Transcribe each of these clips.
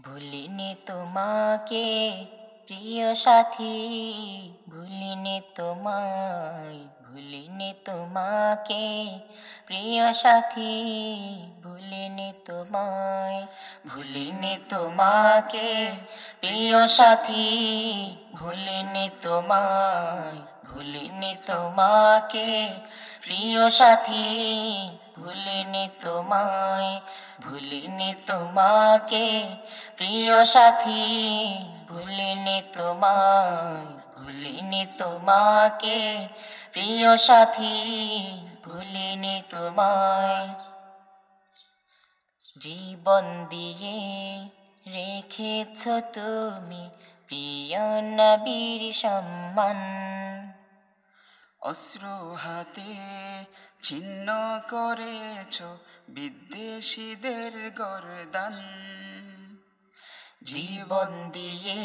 ভুলিনি তোমাকে, প্রিয় সাথী। ভুলিনি তোমায়, ভুলিনি তোমাকে, প্রিয় সাথী। ভুলিনি তোমায়, ভুলিনি তোমাকে, প্রিয় সাথী। ভুলিনি তোমায়, ভুলিনি তোমাকে, প্রিয় সাথী। ভুলিনি তোমায়, ভুলিনি তোমাকে, প্রিয় সাথী, ভুলিনি তোমায়, ভুলিনি তোমাকে, প্রিয় সাথী, ভুলিনি তোমায়। জীবন দিয়ে রেখেছ তুমি, প্রিয় নবীর সম্মান। অস্ত্র হাতে ছিন্ন করেছ বিদ্বেষীদের গরদান। জীবন দিয়ে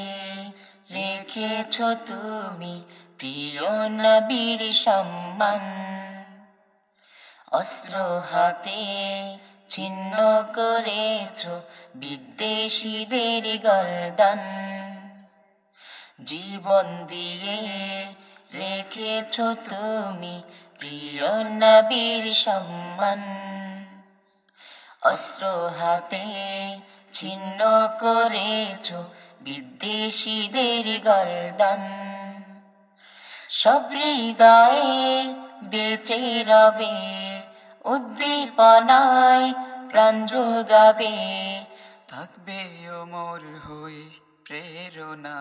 রেখেছ তুমি প্রিয় নবীর সম্মান। অস্ত্র হাতে ছিন্ন করেছ বিদ্বেষীদের গরদান। জীবন দিয়ে রেখেছ তুমি প্রিয় নবীর সম্মান। অস্ত্র হাতে ছিন্ন করেছ বিদ্বেষীদের গর্দান। সব হৃদয়ে বেঁচে রবে, উদ্দীপনায় প্রাণ যোগাবে। থাকবে অমর হই প্রেরণা।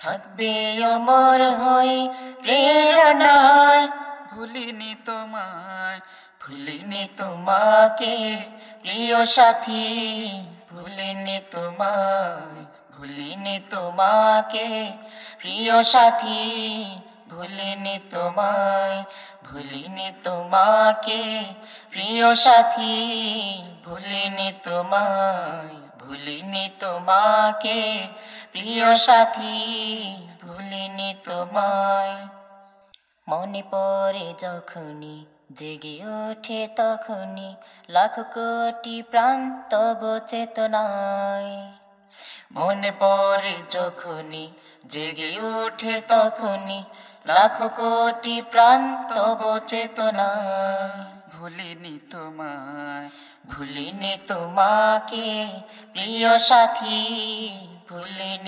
থাকবে অমর হয়ে, প্রেরণায়। ভুলিনি তোমায়, ভুলিনি তোমাকে, প্রিয় সাথী। ভুলিনি তোমায়, ভুলিনি তোমাকে, প্রিয় সাথী। ভুলিনি তোমায়, ভুলিনি তোমাকে, প্রিয় সাথী। ভুলিনি তোমায়, ভুলিনি তোমাকে প্রিয় সাথী, ভুলিনি তোমায়। মনে পড়ে যখনই জেগে ওঠে তখনই লাখ কোটি প্রাণ তব চেতনায়। মনে পড়ে যখনই জেগে ওঠে তখনই লাখ কোটি প্রাণ তব চেতনায়। ভুলিনি তোমায়, ভুলিনি তোমাকে, প্রিয় সাথী।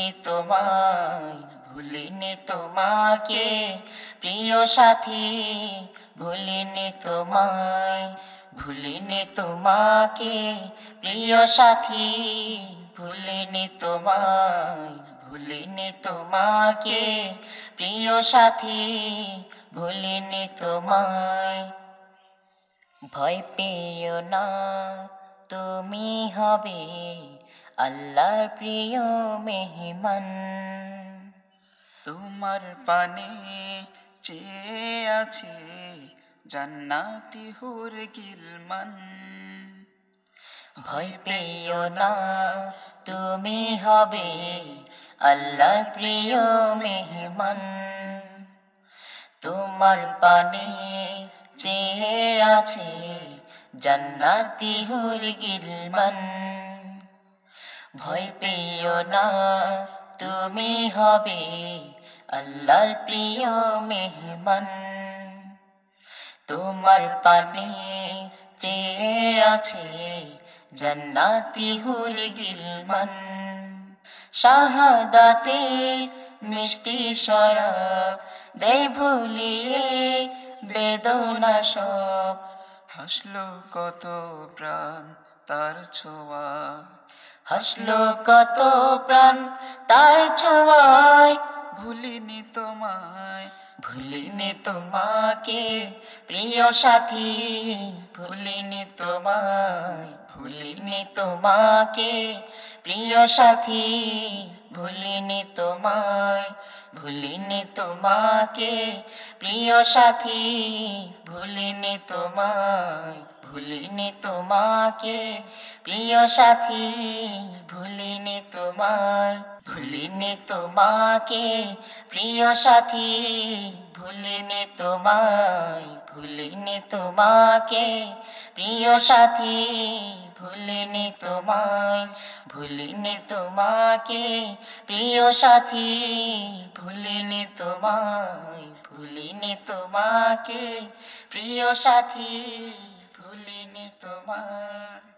ভুলিনি তোমায়, ভুলিনি তোমাকে। প্রিয় সাথী, ভুলিনি তোমায়, ভুলিনি তোমাকে। প্রিয় সাথী, ভুলিনি তোমায়, ভুলিনি তোমাকে। প্রিয় সাথী, ভুলিনি তোমায়। ভয় পেও না, তুমি হবে আল্লাহর প্রিয় মেহমান। তোমার পানে চেয়ে আছে জান্নাতি হুর গিলমান। ভয় পেও না। তুমি হবে আল্লাহর প্রিয় মেহমান। তোমার পানে চেয়ে আছে জান্নাতি হুর গিলমান। ভয় পেও না, তুমি হবে আল্লাহর প্রিয় মেহমান। তোমার পানে চেয়ে আছে জান্নাতি হুর গিলমান। শাহাদাতে মিষ্টি শরাব দেয় ভুলিয়ে বেদনা সব। হাসলো কত প্রাণ তার ছোঁয়া। হাসলো কত প্রাণ, তার ছোঁয়ায় ভুলিনি তোমায়, ভুলিনি তোমাকে, প্রিয় সাথী, ভুলিনি তোমায়, ভুলিনি তোমাকে, প্রিয় সাথী, ভুলিনি তোমায়, ভুলিনি তোমাকে, প্রিয় সাথী, ভুলিনি তোমায় ভুলিনি তোমাকে, প্রিয় সাথী, ভুলিনি তোমায়, ভুলিনি তোমাকে, প্রিয় সাথী, ভুলিনি তোমায়, ভুলিনি তোমাকে, প্রিয় সাথী, ভুলিনি তোমায়, ভুলিনি তোমাকে, প্রিয় সাথী, ভুলিনি তোমায়, ভুলিনি তোমাকে, প্রিয় সাথী। ভুলিনি তোমায়।